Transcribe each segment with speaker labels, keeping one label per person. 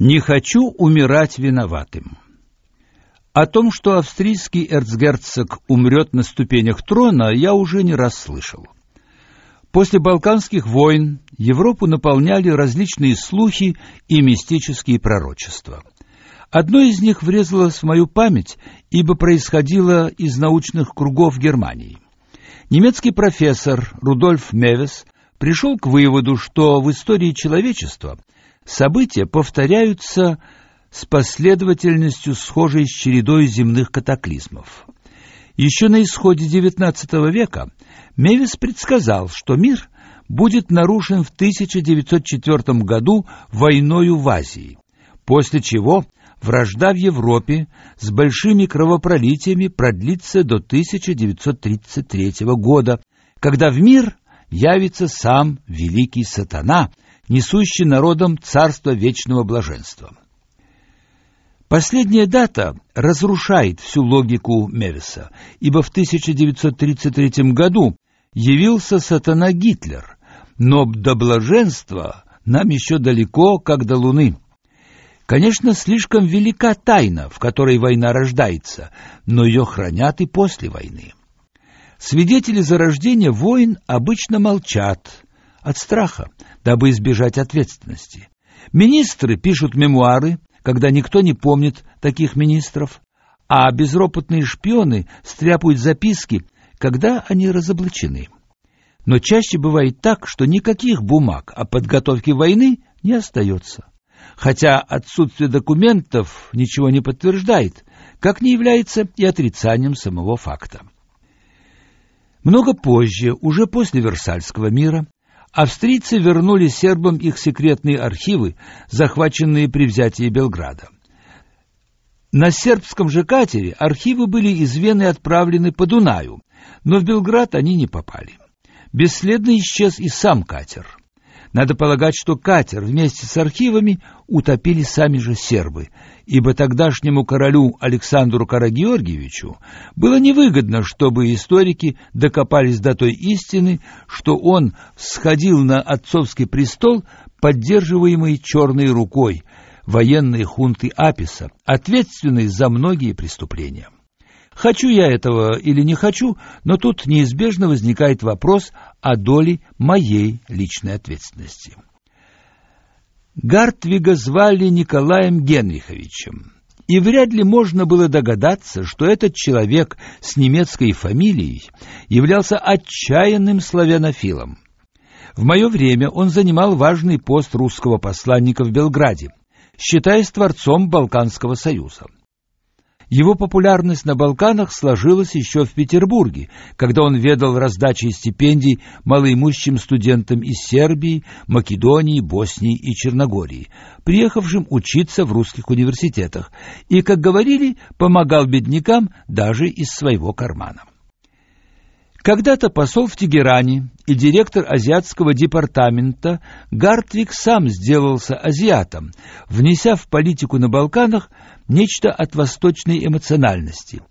Speaker 1: Не хочу умирать виноватым. О том, что австрийский эрцгерцог умрет на ступенях трона, я уже не раз слышал. После Балканских войн Европу наполняли различные слухи и мистические пророчества. Одно из них врезалось в мою память, ибо происходило из научных кругов Германии. Немецкий профессор Рудольф Мевес пришел к выводу, что в истории человечества события повторяются с последовательностью, схожей с чередой земных катаклизмов. Еще на исходе XIX века Мевис предсказал, что мир будет нарушен в 1904 году войною в Азии, после чего вражда в Европе с большими кровопролитиями продлится до 1933 года, когда в мир явится сам великий сатана, несущий народам царство вечного блаженства. Последняя дата разрушает всю логику Мевиса, ибо в 1933 году явился сатана Гитлер, но до блаженства нам еще далеко, как до Луны. Конечно, слишком велика тайна, в которой война рождается, но ее хранят и после войны. Свидетели зарождения войн обычно молчат от страха, дабы избежать ответственности. Министры пишут мемуары, когда никто не помнит таких министров, а безропотные шпионы стряпают записки, когда они разоблачены. Но чаще бывает так, что никаких бумаг о подготовке войны не остается. Хотя отсутствие документов ничего не подтверждает, как не является и отрицанием самого факта. Много позже, уже после Версальского мира, австрийцы вернули сербам их секретные архивы, захваченные при взятии Белграда. На сербском же катере архивы были из Вены отправлены по Дунаю, но в Белград они не попали. Бесследно исчез и сам катер. Надо полагать, что катер вместе с архивами утопили сами же сербы, ибо тогдашнему королю Александру Карагеоргиевичу было невыгодно, чтобы историки докопались до той истины, что он сходил на отцовский престол, поддерживаемый черной рукой военной хунты Аписа, ответственной за многие преступления. Хочу я этого или не хочу, но тут неизбежно возникает вопрос о доле моей личной ответственности. Гартвига звали Николаем Генриховичем, и вряд ли можно было догадаться, что этот человек с немецкой фамилией являлся отчаянным славянофилом. В мое время он занимал важный пост русского посланника в Белграде, считаясь творцом Балканского союза. Его популярность на Балканах сложилась еще в Петербурге, когда он ведал раздачей стипендий малоимущим студентам из Сербии, Македонии, Боснии и Черногории, приехавшим учиться в русских университетах, и, как говорили, помогал беднякам даже из своего кармана. Когда-то посол в Тегеране и директор азиатского департамента Гартвик сам сделался азиатом, внеся в политику на Балканах нечто от восточной эмоциональности.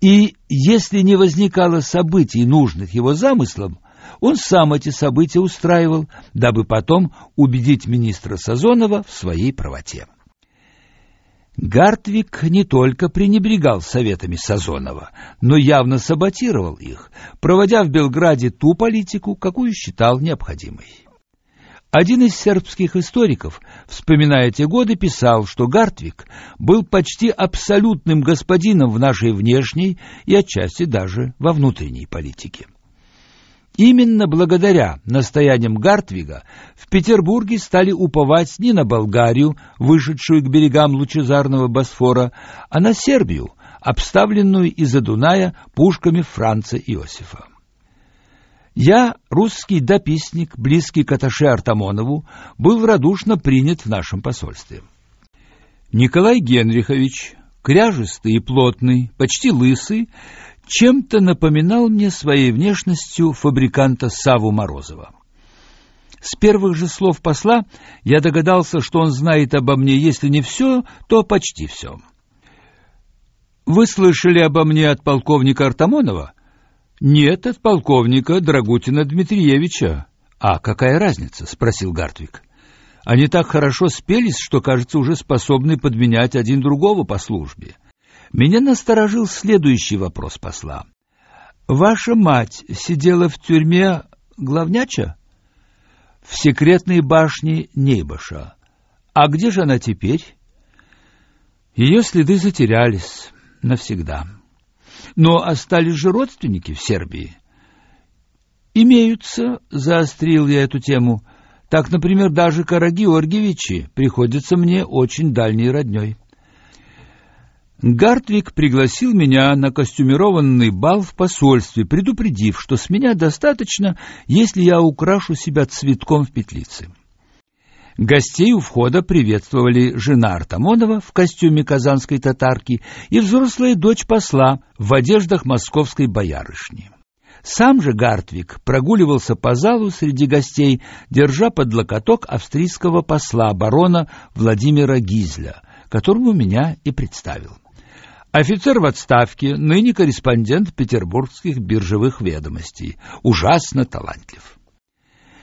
Speaker 1: И если не возникало событий, нужных его замыслам, он сам эти события устраивал, дабы потом убедить министра Сазонова в своей правоте. Гартвик не только пренебрегал советами Сазонова, но явно саботировал их, проводя в Белграде ту политику, какую считал необходимой. Один из сербских историков, вспоминая те годы, писал, что Гартвик был почти абсолютным господином в нашей внешней и отчасти даже во внутренней политике. Именно благодаря настояниям Гартвига в Петербурге стали уповать не на Болгарию, вышедшую к берегам лучезарного Босфора, а на Сербию, обставленную из-за Дуная пушками Франца Иосифа. Я, русский дописник, близкий к Аташе Артамонову, был радушно принят в нашем посольстве. Николай Генрихович, кряжистый и плотный, почти лысый, чем-то напоминал мне своей внешностью фабриканта Саву Морозова. С первых же слов посла я догадался, что он знает обо мне, если не все, то почти все. «Вы слышали обо мне от полковника Артамонова?» «Нет, от полковника Драгутина Дмитриевича». «А какая разница?» — спросил Гартвик. Они так хорошо спелись, что, кажется, уже способны подменять один другого по службе. Меня насторожил следующий вопрос посла. Ваша мать сидела в тюрьме главняча? В секретной башне Нейбаша. А где же она теперь? Ее следы затерялись навсегда. Но остались же родственники в Сербии. Имеются, заострил я эту тему. Так, например, даже Карагеоргиевичи приходятся мне очень дальней роднёй. Гартвик пригласил меня на костюмированный бал в посольстве, предупредив, что с меня достаточно, если я украшу себя цветком в петлице. Гостей у входа приветствовали жена Артамонова в костюме казанской татарки и взрослая дочь посла в одеждах московской боярышни. Сам же Гартвик прогуливался по залу среди гостей, держа под локоток австрийского посла барона Владимира Гизля, которому меня и представил. Офицер в отставке, ныне корреспондент петербургских биржевых ведомостей, ужасно талантлив.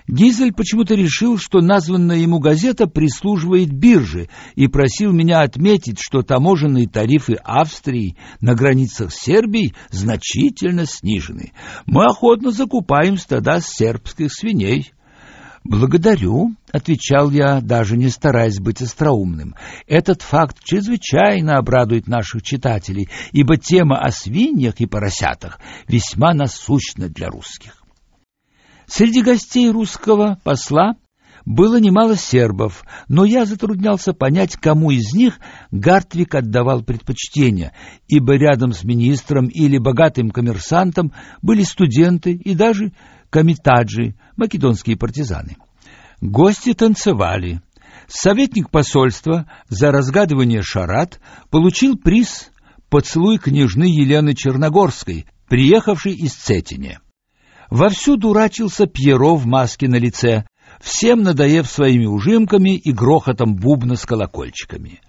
Speaker 1: Гизель почему-то решил, что названная ему газета прислуживает бирже и просил меня отметить, что таможенные тарифы Австрии на границах с Сербией значительно снижены. Мы охотно закупаем стада сербских свиней. «Благодарю», — отвечал я, даже не стараясь быть остроумным. «Этот факт чрезвычайно обрадует наших читателей, ибо тема о свиньях и поросятах весьма насущна для русских». Среди гостей русского посла было немало сербов, но я затруднялся понять, кому из них Гартвик отдавал предпочтение, ибо рядом с министром или богатым коммерсантом были студенты и даже комитаджи, македонские партизаны. Гости танцевали. Советник посольства за разгадывание шарат получил приз «Поцелуй княжны Елены Черногорской», приехавшей из Цетине. Вовсю дурачился Пьеро в маске на лице, всем надоев своими ужимками и грохотом бубна с колокольчиками.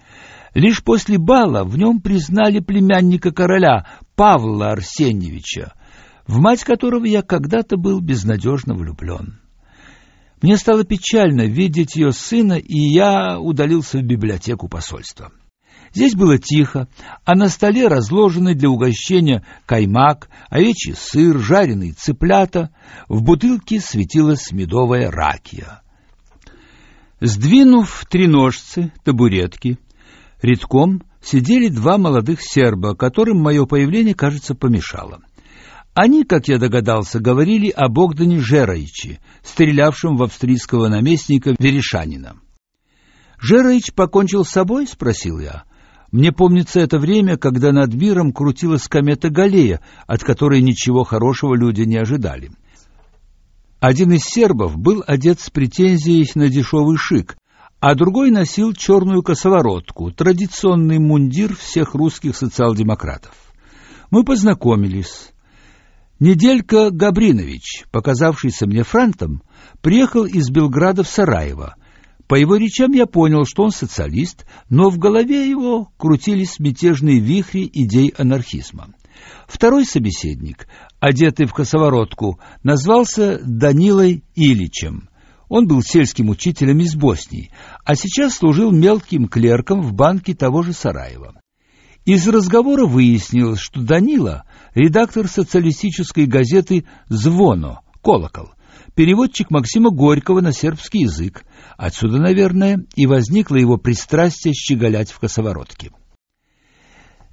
Speaker 1: Лишь после бала в нем признали племянника короля Павла Арсеньевича, в мать которого я когда-то был безнадежно влюблен. Мне стало печально видеть ее сына, и я удалился в библиотеку посольства. Здесь было тихо, а на столе разложены для угощения каймак, овечий сыр, жареные цыплята, в бутылке светилась медовая ракия. Сдвинув три ножцы, табуретки, редком сидели два молодых серба, которым мое появление, кажется, помешало. Они, как я догадался, говорили о Богдане Жераиче, стрелявшем в австрийского наместника Верешанина. «Жераич покончил с собой?» — спросил я. Мне помнится это время, когда над миром крутилась комета Галлея, от которой ничего хорошего люди не ожидали. Один из сербов был одет с претензией на дешевый шик, а другой носил черную косоворотку, традиционный мундир всех русских социал-демократов. Мы познакомились. Неделька Габринович, показавшийся мне франтом, приехал из Белграда в Сараево. По его речам я понял, что он социалист, но в голове его крутились мятежные вихри идей анархизма. Второй собеседник, одетый в косоворотку, назвался Данилой Иличем. Он был сельским учителем из Боснии, а сейчас служил мелким клерком в банке того же Сараева. Из разговора выяснилось, что Данила — редактор социалистической газеты «Звоно» «Колокол», переводчик Максима Горького на сербский язык. Отсюда, наверное, и возникло его пристрастие щеголять в косоворотке.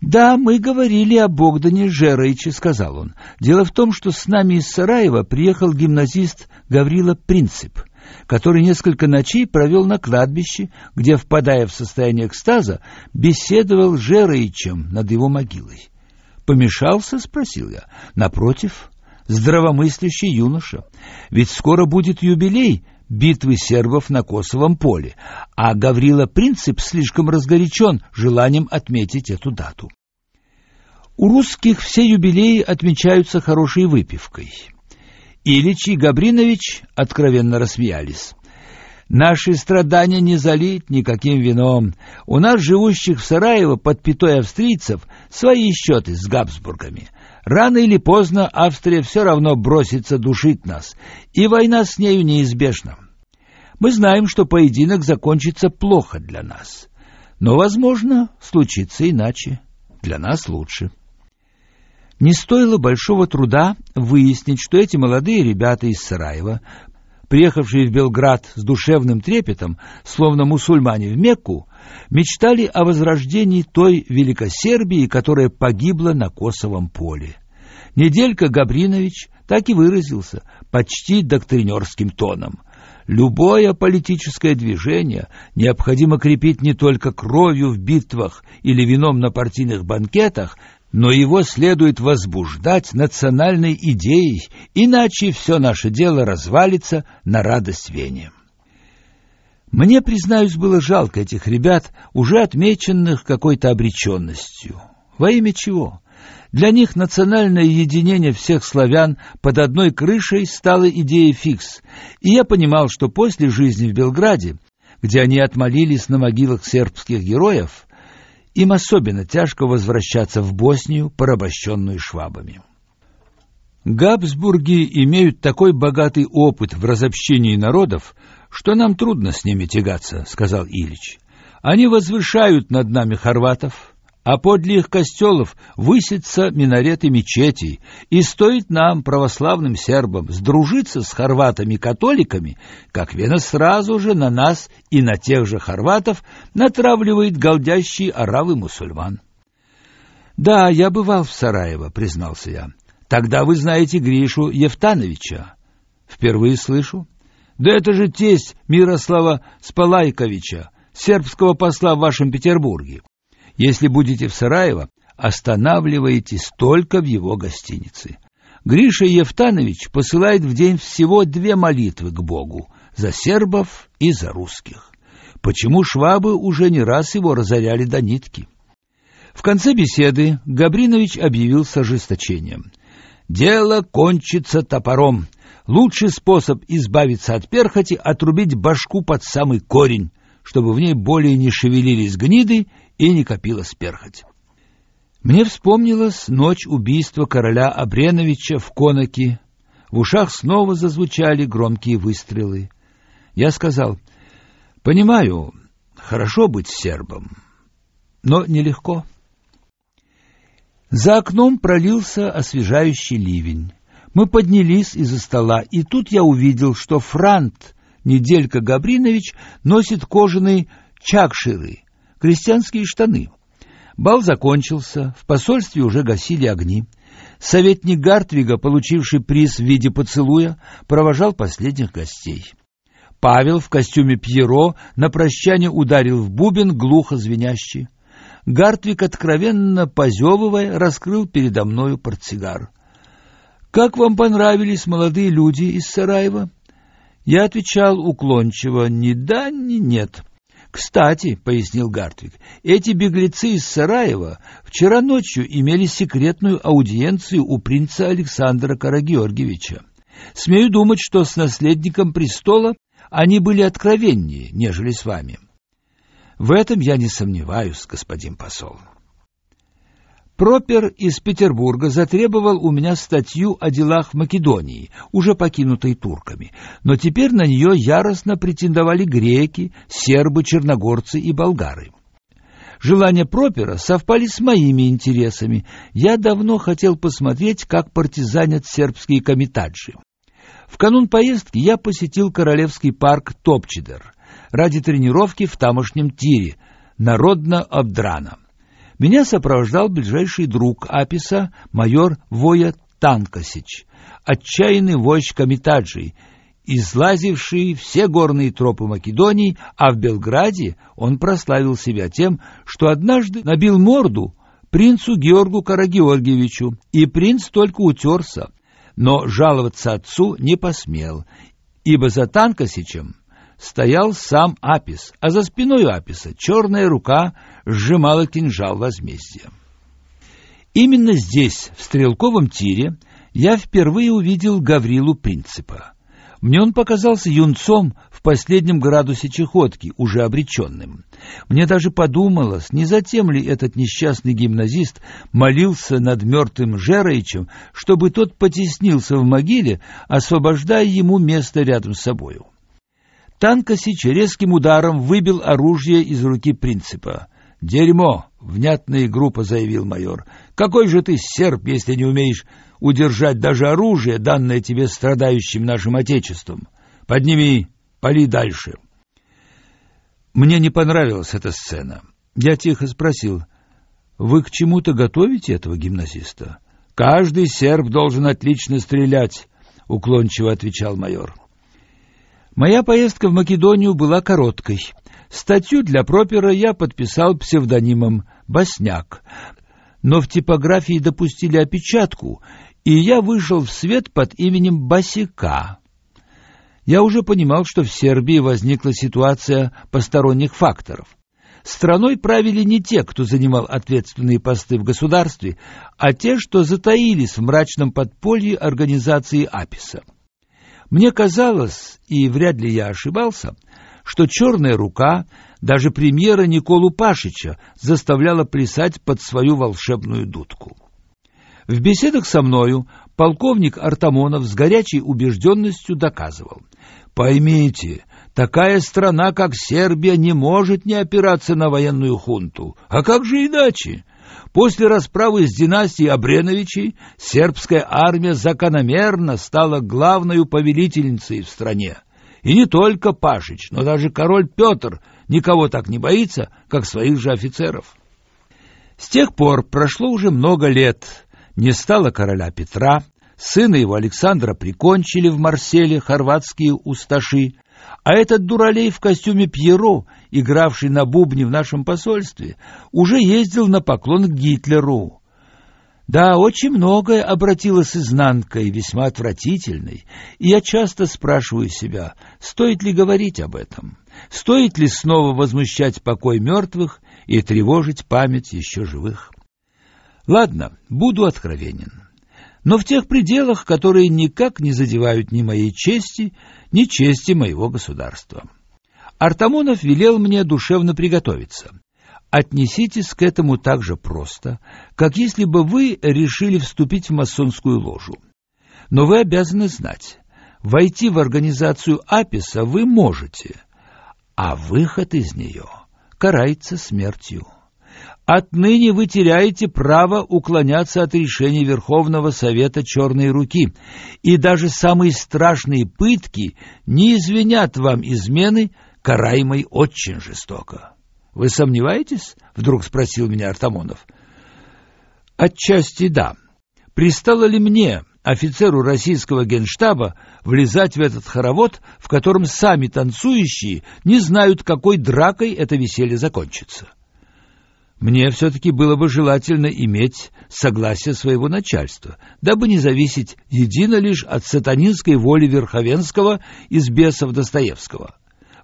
Speaker 1: «Да, мы говорили о Богдане Жераиче», — сказал он. «Дело в том, что с нами из Сараева приехал гимназист Гаврила Принцип» который несколько ночей провел на кладбище, где, впадая в состояние экстаза, беседовал с Жероичем над его могилой. «Помешался?» — спросил я. «Напротив, здравомыслящий юноша. Ведь скоро будет юбилей битвы сербов на Косовом поле, а Гаврила Принцип слишком разгорячен желанием отметить эту дату». У русских все юбилеи отмечаются хорошей выпивкой. Ильич и Габринович откровенно рассмеялись. Наши страдания не залить никаким вином. У нас, живущих в Сараево под пятой австрийцев, свои счеты с Габсбургами. Рано или поздно Австрия все равно бросится душить нас, и война с нею неизбежна. Мы знаем, что поединок закончится плохо для нас. Но, возможно, случится иначе. Для нас лучше. Не стоило большого труда выяснить, что эти молодые ребята из Сараева, приехавшие в Белград с душевным трепетом, словно мусульмане в Мекку, мечтали о возрождении той Великосербии, которая погибла на Косовом поле. Неделька Габринович так и выразился, почти доктринерским тоном. Любое политическое движение необходимо крепить не только кровью в битвах или вином на партийных банкетах, но его следует возбуждать национальной идеей, иначе все наше дело развалится на радость Вене. Мне, признаюсь, было жалко этих ребят, уже отмеченных какой-то обреченностью. Во имя чего? Для них национальное единение всех славян под одной крышей стало идеей фикс, и я понимал, что после жизни в Белграде, где они отмолились на могилах сербских героев, им особенно тяжко возвращаться в Боснию, порабощенную швабами. Габсбурги имеют такой богатый опыт в разобщении народов, что нам трудно с ними тягаться, сказал Ильич. Они возвышают над нами хорватов, а подле их костелов высятся минареты мечетей, и стоит нам, православным сербам, сдружиться с хорватами-католиками, как Вена сразу же на нас и на тех же хорватов натравливает голдящие аравы мусульман. «Да, я бывал в Сараево», — признался я. «Тогда вы знаете Гришу Евтановича». «Впервые слышу». «Да это же тесть Мирослава Спалайковича, сербского посла в вашем Петербурге. Если будете в Сараево, останавливайтесь только в его гостинице. Гриша Евтанович посылает в день всего две молитвы к Богу за сербов и за русских. Почему швабы уже не раз его разоряли до нитки? В конце беседы Габринович объявил с ожесточением. «Дело кончится топором. Лучший способ избавиться от перхоти — отрубить башку под самый корень, чтобы в ней более не шевелились гниды и не копилась перхоть. Мне вспомнилась ночь убийства короля Абреновича в Конаке. В ушах снова зазвучали громкие выстрелы. Я сказал, «Понимаю, хорошо быть сербом, но нелегко». За окном пролился освежающий ливень. Мы поднялись из-за стола, и тут я увидел, что Франт Неделька Габринович носит кожаные чакширы, крестьянские штаны. Бал закончился, в посольстве уже гасили огни. Советник Гартвига, получивший приз в виде поцелуя, провожал последних гостей. Павел в костюме Пьеро на прощание ударил в бубен глухо звенящий. Гартвиг, откровенно позевывая, раскрыл передо мною портсигар. «Как вам понравились молодые люди из Сараева?» Я отвечал уклончиво «ни да, ни нет». Кстати, пояснил Гартвик, эти беглецы из Сараева вчера ночью имели секретную аудиенцию у принца Александра Карагеоргиевича. Смею думать, что с наследником престола они были откровеннее, нежели с вами. В этом я не сомневаюсь, господин посол. Пропер из Петербурга затребовал у меня статью о делах в Македонии, уже покинутой турками, но теперь на нее яростно претендовали греки, сербы, черногорцы и болгары. Желания Пропера совпали с моими интересами. Я давно хотел посмотреть, как партизанят сербские комитаджи. В канун поездки я посетил Королевский парк Топчидер ради тренировки в тамошнем тире, народно-обдрана. Меня сопровождал ближайший друг Аписа, майор Воя Танкосич, отчаянный вождь Камитаджи, излазивший все горные тропы Македонии, а в Белграде он прославил себя тем, что однажды набил морду принцу Георгу Карагеоргиевичу, и принц только утерся, но жаловаться отцу не посмел, ибо за Танкосичем стоял сам Апис, а за спиной Аписа черная рука сжимала кинжал возмездия. Именно здесь, в стрелковом тире, я впервые увидел Гаврилу Принципа. Мне он показался юнцом в последнем градусе чехотки, уже обреченным. Мне даже подумалось, не затем ли этот несчастный гимназист молился над мертвым Жероичем, чтобы тот потеснился в могиле, освобождая ему место рядом с собою. Танкосич резким ударом выбил оружие из руки принципа. «Дерьмо!» — внятная группа заявил майор. «Какой же ты серб, если не умеешь удержать даже оружие, данное тебе страдающим нашим Отечеством? Подними, пали дальше!» Мне не понравилась эта сцена. Я тихо спросил, «Вы к чему-то готовите этого гимназиста?» «Каждый серб должен отлично стрелять», — уклончиво отвечал майор. Моя поездка в Македонию была короткой. Статью для пропера я подписал псевдонимом «Босняк», но в типографии допустили опечатку, и я вышел в свет под именем Басика. Я уже понимал, что в Сербии возникла ситуация посторонних факторов. Страной правили не те, кто занимал ответственные посты в государстве, а те, что затаились в мрачном подполье организации АПИСа. Мне казалось, и вряд ли я ошибался, что черная рука даже премьера Николу Пашича заставляла плясать под свою волшебную дудку. В беседах со мною полковник Артамонов с горячей убежденностью доказывал. «Поймите, такая страна, как Сербия, не может не опираться на военную хунту. А как же иначе? После расправы с династией Абреновичей сербская армия закономерно стала главной повелительницей в стране. И не только Пашич, но даже король Петр никого так не боится, как своих же офицеров. С тех пор прошло уже много лет. Не стало короля Петра, сына его Александра прикончили в Марселе хорватские усташи, а этот дуралей в костюме Пьеро, игравший на бубне в нашем посольстве, уже ездил на поклон к Гитлеру. Да, очень многое обратилось изнанкой, весьма отвратительной, и я часто спрашиваю себя, стоит ли говорить об этом, стоит ли снова возмущать покой мертвых и тревожить память еще живых. Ладно, буду откровенен но в тех пределах, которые никак не задевают ни моей чести, ни чести моего государства. Артамонов велел мне душевно приготовиться. Отнеситесь к этому так же просто, как если бы вы решили вступить в масонскую ложу. Но вы обязаны знать, войти в организацию Аписа вы можете, а выход из нее карается смертью. Отныне вы теряете право уклоняться от решений Верховного Совета Черной Руки, и даже самые страшные пытки не извинят вам измены, караемой очень жестоко. Вы сомневаетесь? вдруг спросил меня Артамонов. Отчасти да. Пристало ли мне, офицеру российского генштаба, влезать в этот хоровод, в котором сами танцующие не знают, какой дракой это веселье закончится? Мне все-таки было бы желательно иметь согласие своего начальства, дабы не зависеть едино лишь от сатанинской воли Верховенского из бесов Достоевского.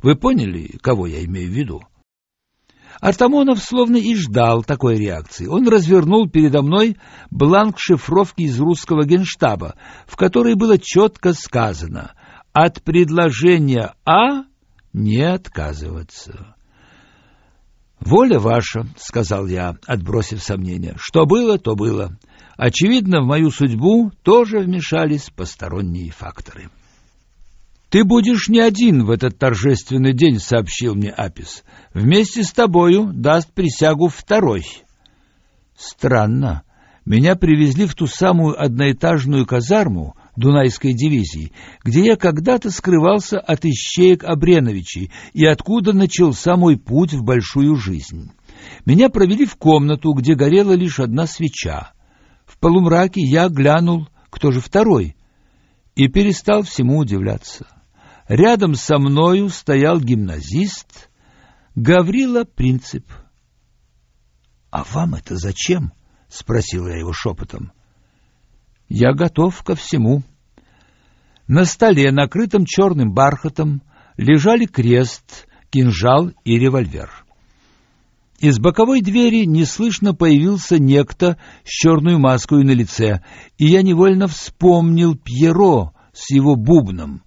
Speaker 1: Вы поняли, кого я имею в виду? Артамонов словно и ждал такой реакции. Он развернул передо мной бланк шифровки из русского генштаба, в которой было четко сказано «От предложения А не отказываться». «Воля ваша», — сказал я, отбросив сомнения. «Что было, то было. Очевидно, в мою судьбу тоже вмешались посторонние факторы». «Ты будешь не один в этот торжественный день», — сообщил мне Апис. «Вместе с тобою даст присягу второй». Странно. Меня привезли в ту самую одноэтажную казарму, Дунайской дивизии, где я когда-то скрывался от ищеек Абреновичей и откуда начался мой путь в большую жизнь. Меня провели в комнату, где горела лишь одна свеча. В полумраке я глянул, кто же второй, и перестал всему удивляться. Рядом со мною стоял гимназист Гаврила Принцип. «А вам это зачем?» — спросил я его шепотом. Я готов ко всему. На столе, накрытом черным бархатом, лежали крест, кинжал и револьвер. Из боковой двери неслышно появился некто с черной маской на лице, и я невольно вспомнил Пьеро с его бубном.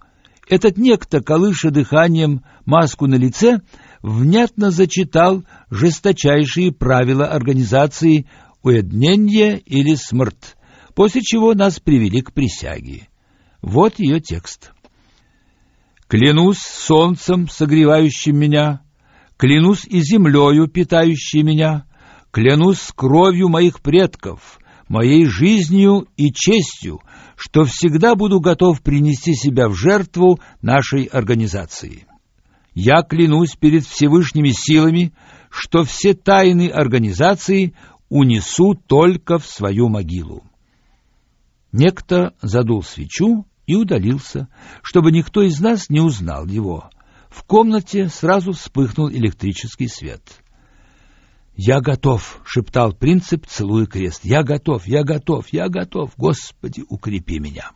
Speaker 1: Этот некто, колыша дыханием маску на лице, внятно зачитал жесточайшие правила организации «Уеднение» или «Смрт» после чего нас привели к присяге. Вот ее текст. Клянусь солнцем, согревающим меня, клянусь и землею, питающей меня, клянусь кровью моих предков, моей жизнью и честью, что всегда буду готов принести себя в жертву нашей организации. Я клянусь перед Всевышними силами, что все тайны организации унесу только в свою могилу. Некто задул свечу и удалился, чтобы никто из нас не узнал его. В комнате сразу вспыхнул электрический свет. «Я готов», — шептал принцип, целуя крест. «Я готов, я готов, я готов. Господи, укрепи меня».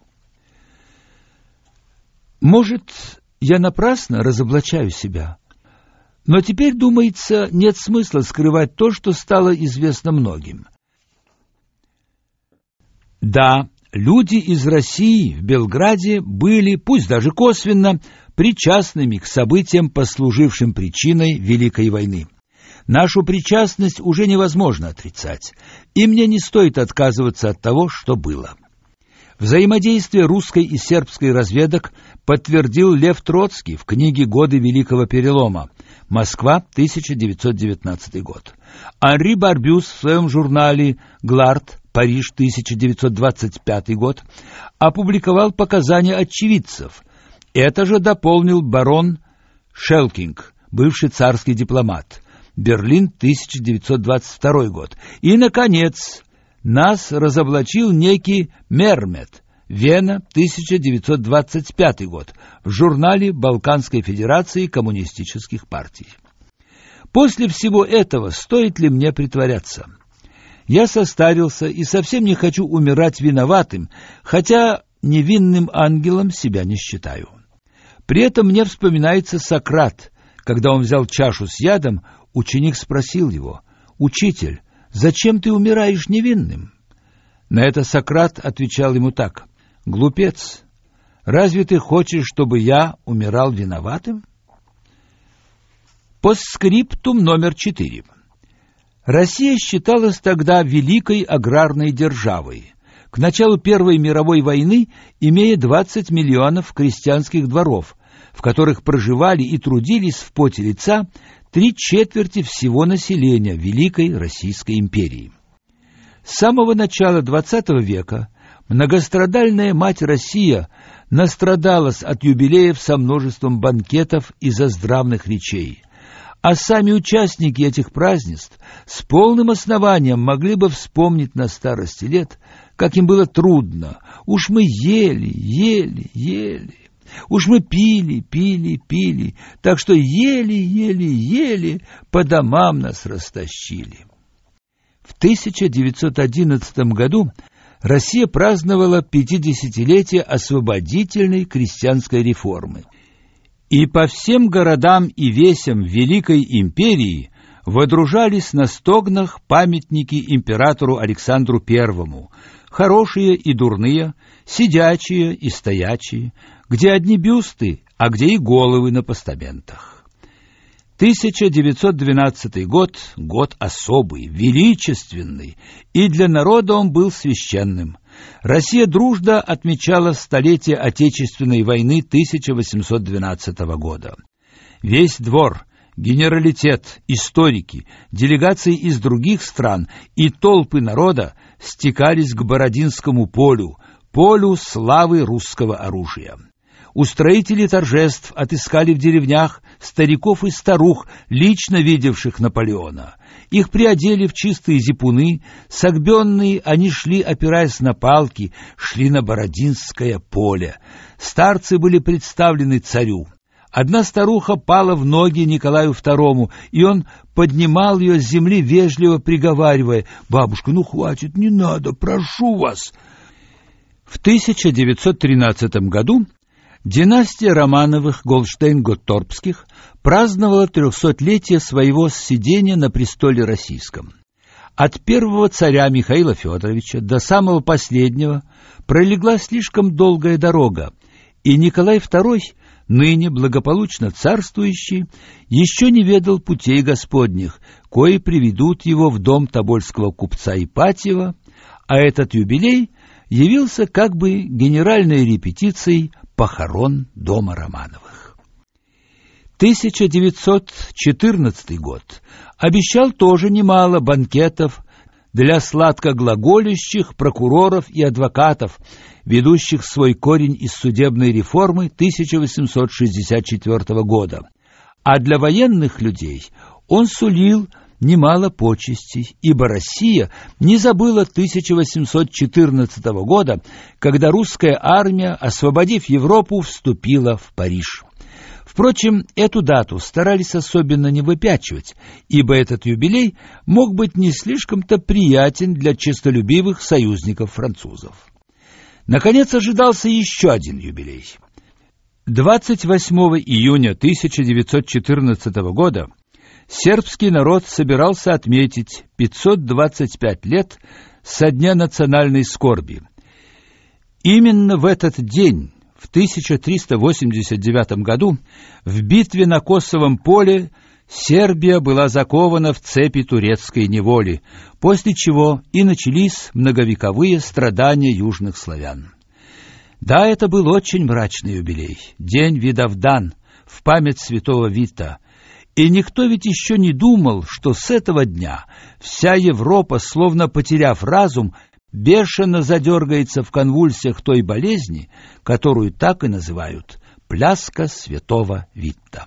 Speaker 1: Может, я напрасно разоблачаю себя, но теперь, думается, нет смысла скрывать то, что стало известно многим. Да, люди из России в Белграде были, пусть даже косвенно, причастными к событиям, послужившим причиной Великой войны. Нашу причастность уже невозможно отрицать, и мне не стоит отказываться от того, что было. Взаимодействие русской и сербской разведок подтвердил Лев Троцкий в книге «Годы Великого Перелома», Москва, 1919 год. Анри Барбюс в своем журнале «Глард», Париж, 1925 год, опубликовал показания очевидцев. Это же дополнил барон Шелкинг, бывший царский дипломат. Берлин, 1922 год. И, наконец, нас разоблачил некий Мермет, Вена, 1925 год, в журнале Балканской Федерации коммунистических партий. После всего этого стоит ли мне притворяться? Я состарился и совсем не хочу умирать виноватым, хотя невинным ангелом себя не считаю. При этом мне вспоминается Сократ. Когда он взял чашу с ядом, ученик спросил его, «Учитель, зачем ты умираешь невинным?» На это Сократ отвечал ему так, «Глупец, разве ты хочешь, чтобы я умирал виноватым?» Постскриптум номер четыре. Россия считалась тогда великой аграрной державой. К началу Первой мировой войны имея 20 миллионов крестьянских дворов, в которых проживали и трудились в поте лица три четверти всего населения Великой Российской империи. С самого начала XX века многострадальная мать Россия настрадалась от юбилеев со множеством банкетов и заздравных речей – а сами участники этих празднеств с полным основанием могли бы вспомнить на старости лет, как им было трудно. Уж мы ели, ели, ели. Уж мы пили, пили, пили, так что ели, ели, ели, по домам нас растащили. В 1911 году Россия праздновала 50-летие освободительной крестьянской реформы. И по всем городам и весям Великой империи водружались на стогнах памятники императору Александру Первому, хорошие и дурные, сидячие и стоячие, где одни бюсты, а где и головы на постаментах. 1912 год — год особый, величественный, и для народа он был священным. Россия дружно отмечала столетие Отечественной войны 1812 года. Весь двор, генералитет, историки, делегации из других стран и толпы народа стекались к Бородинскому полю, полю славы русского оружия. Устроители торжеств отыскали в деревнях стариков и старух, лично видевших Наполеона. Их приодели в чистые зипуны, согбенные они шли, опираясь на палки, шли на Бородинское поле. Старцы были представлены царю. Одна старуха пала в ноги Николаю II, и он поднимал ее с земли, вежливо приговаривая, «Бабушка, ну хватит, не надо, прошу вас!» В 1913 году Династия Романовых Голштейн-Готторпских праздновала трехсотлетие своего сидения на престоле российском. От первого царя Михаила Федоровича до самого последнего пролегла слишком долгая дорога, и Николай II, ныне благополучно царствующий, еще не ведал путей Господних, кои приведут его в дом тобольского купца Ипатьева, а этот юбилей явился как бы генеральной репетицией похорон дома Романовых. 1914 год обещал тоже немало банкетов для сладкоглаголящих прокуроров и адвокатов, ведущих свой корень из судебной реформы 1864 года. А для военных людей он сулил немало почестей, ибо Россия не забыла 1814 года, когда русская армия, освободив Европу, вступила в Париж. Впрочем, эту дату старались особенно не выпячивать, ибо этот юбилей мог быть не слишком-то приятен для честолюбивых союзников французов. Наконец ожидался еще один юбилей. 28 июня 1914 года сербский народ собирался отметить 525 лет со дня национальной скорби. Именно в этот день, в 1389 году, в битве на Косовом поле Сербия была закована в цепи турецкой неволи, после чего и начались многовековые страдания южных славян. Да, это был очень мрачный юбилей, день Видовдан, в память святого Вита, и никто ведь еще не думал, что с этого дня вся Европа, словно потеряв разум, бешено задергается в конвульсиях той болезни, которую так и называют пляска святого Витта.